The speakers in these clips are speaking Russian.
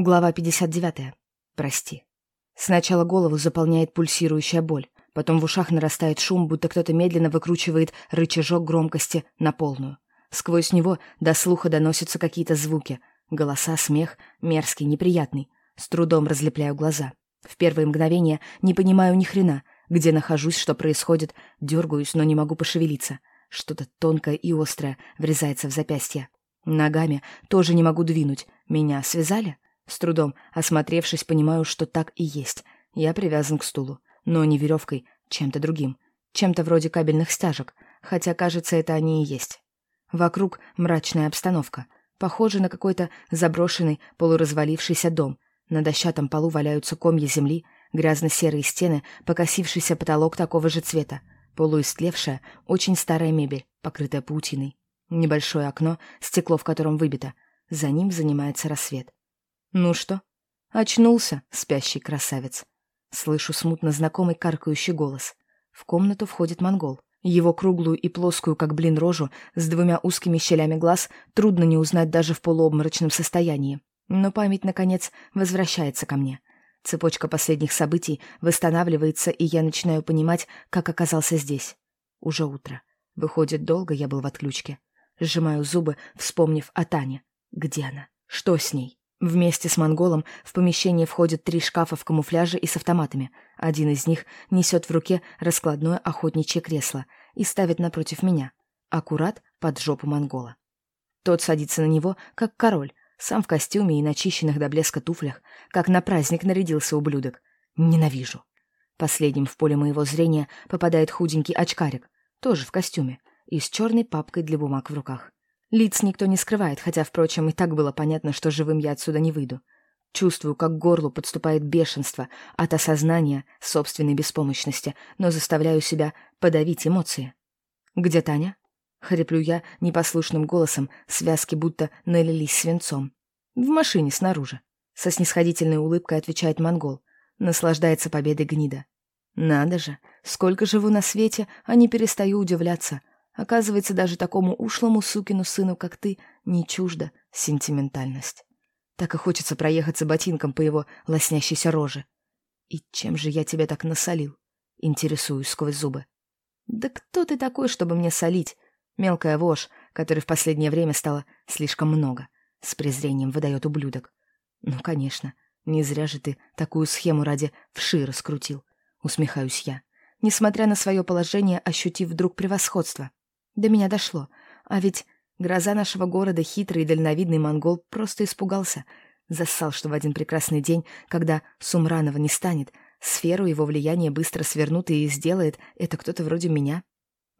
Глава 59. Прости. Сначала голову заполняет пульсирующая боль, потом в ушах нарастает шум, будто кто-то медленно выкручивает рычажок громкости на полную. Сквозь него до слуха доносятся какие-то звуки. Голоса, смех, мерзкий, неприятный. С трудом разлепляю глаза. В первые мгновения не понимаю ни хрена, где нахожусь, что происходит, дергаюсь, но не могу пошевелиться. Что-то тонкое и острое врезается в запястье. Ногами тоже не могу двинуть. Меня связали? С трудом, осмотревшись, понимаю, что так и есть. Я привязан к стулу, но не веревкой, чем-то другим. Чем-то вроде кабельных стяжек, хотя, кажется, это они и есть. Вокруг мрачная обстановка. Похоже на какой-то заброшенный, полуразвалившийся дом. На дощатом полу валяются комья земли, грязно-серые стены, покосившийся потолок такого же цвета, полуистлевшая, очень старая мебель, покрытая паутиной. Небольшое окно, стекло в котором выбито. За ним занимается рассвет. «Ну что?» «Очнулся, спящий красавец». Слышу смутно знакомый каркающий голос. В комнату входит монгол. Его круглую и плоскую, как блин, рожу с двумя узкими щелями глаз трудно не узнать даже в полуобморочном состоянии. Но память, наконец, возвращается ко мне. Цепочка последних событий восстанавливается, и я начинаю понимать, как оказался здесь. Уже утро. Выходит, долго я был в отключке. Сжимаю зубы, вспомнив о Тане. Где она? Что с ней? Вместе с монголом в помещение входят три шкафа в камуфляже и с автоматами. Один из них несет в руке раскладное охотничье кресло и ставит напротив меня, аккурат под жопу монгола. Тот садится на него, как король, сам в костюме и начищенных до блеска туфлях, как на праздник нарядился ублюдок. Ненавижу. Последним в поле моего зрения попадает худенький очкарик, тоже в костюме, и с черной папкой для бумаг в руках. Лиц никто не скрывает, хотя, впрочем, и так было понятно, что живым я отсюда не выйду. Чувствую, как к горлу подступает бешенство от осознания собственной беспомощности, но заставляю себя подавить эмоции. «Где Таня?» — хриплю я непослушным голосом, связки будто налились свинцом. «В машине снаружи», — со снисходительной улыбкой отвечает монгол. Наслаждается победой гнида. «Надо же, сколько живу на свете, а не перестаю удивляться. Оказывается, даже такому ушлому сукину сыну, как ты, не чужда сентиментальность. Так и хочется проехаться ботинком по его лоснящейся роже. И чем же я тебя так насолил? Интересуюсь сквозь зубы. Да кто ты такой, чтобы мне солить? Мелкая вошь, которой в последнее время стало слишком много. С презрением выдает ублюдок. Ну, конечно, не зря же ты такую схему ради вши раскрутил. Усмехаюсь я, несмотря на свое положение, ощутив вдруг превосходство. До меня дошло. А ведь гроза нашего города, хитрый и дальновидный монгол, просто испугался. Зассал, что в один прекрасный день, когда Сумранова не станет, сферу его влияния быстро свернут и сделает это кто-то вроде меня.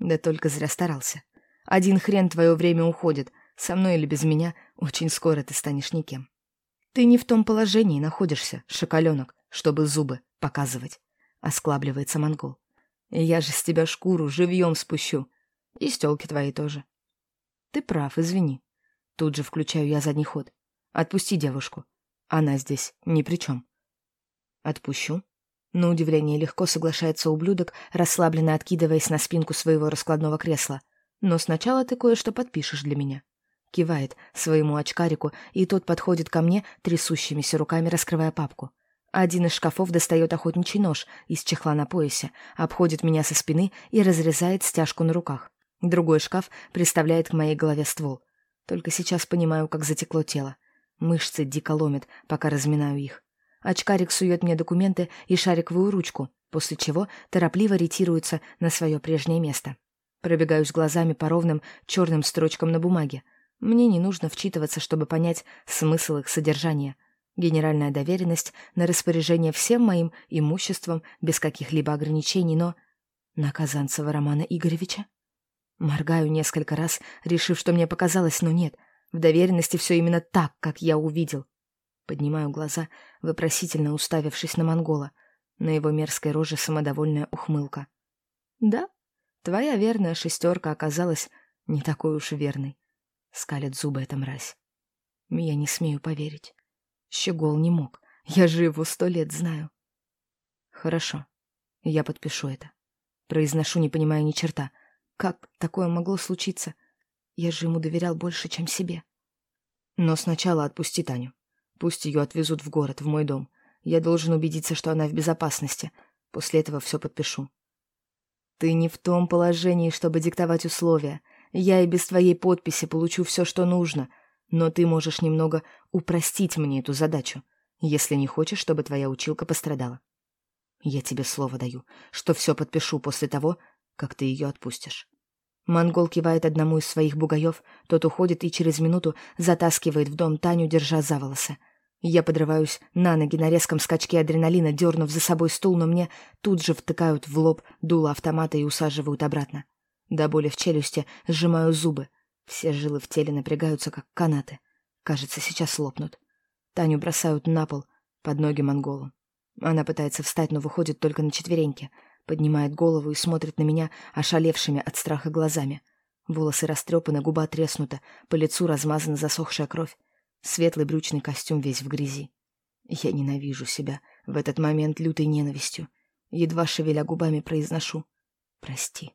Да только зря старался. Один хрен твое время уходит. Со мной или без меня очень скоро ты станешь никем. Ты не в том положении находишься, шоколенок, чтобы зубы показывать. Осклабливается монгол. Я же с тебя шкуру живьем спущу. И стелки твои тоже. Ты прав, извини. Тут же включаю я задний ход. Отпусти девушку. Она здесь ни при чем. Отпущу. На удивление легко соглашается ублюдок, расслабленно откидываясь на спинку своего раскладного кресла. Но сначала ты кое-что подпишешь для меня. Кивает своему очкарику, и тот подходит ко мне, трясущимися руками раскрывая папку. Один из шкафов достает охотничий нож из чехла на поясе, обходит меня со спины и разрезает стяжку на руках. Другой шкаф приставляет к моей голове ствол. Только сейчас понимаю, как затекло тело. Мышцы дико ломят, пока разминаю их. Очкарик сует мне документы и шариковую ручку, после чего торопливо ретируется на свое прежнее место. Пробегаюсь глазами по ровным черным строчкам на бумаге. Мне не нужно вчитываться, чтобы понять смысл их содержания. Генеральная доверенность на распоряжение всем моим имуществом без каких-либо ограничений, но... На Казанцева Романа Игоревича? Моргаю несколько раз, решив, что мне показалось, но нет. В доверенности все именно так, как я увидел. Поднимаю глаза, вопросительно уставившись на монгола. На его мерзкой роже самодовольная ухмылка. «Да, твоя верная шестерка оказалась не такой уж верной», — скалит зубы эта мразь. Я не смею поверить. Щегол не мог. Я же его сто лет знаю. «Хорошо, я подпишу это». Произношу, не понимая ни черта — как такое могло случиться? Я же ему доверял больше, чем себе. Но сначала отпусти Таню. Пусть ее отвезут в город, в мой дом. Я должен убедиться, что она в безопасности. После этого все подпишу. Ты не в том положении, чтобы диктовать условия. Я и без твоей подписи получу все, что нужно. Но ты можешь немного упростить мне эту задачу, если не хочешь, чтобы твоя училка пострадала. Я тебе слово даю, что все подпишу после того, как ты ее отпустишь. Монгол кивает одному из своих бугаев, тот уходит и через минуту затаскивает в дом Таню, держа за волосы. Я подрываюсь на ноги на резком скачке адреналина, дернув за собой стул, но мне тут же втыкают в лоб дуло автомата и усаживают обратно. До боли в челюсти сжимаю зубы. Все жилы в теле напрягаются, как канаты. Кажется, сейчас лопнут. Таню бросают на пол, под ноги монголу. Она пытается встать, но выходит только на четвереньки. Поднимает голову и смотрит на меня ошалевшими от страха глазами. Волосы растрепаны, губа треснута, по лицу размазана засохшая кровь. Светлый брючный костюм весь в грязи. Я ненавижу себя в этот момент лютой ненавистью. Едва шевеля губами произношу «Прости».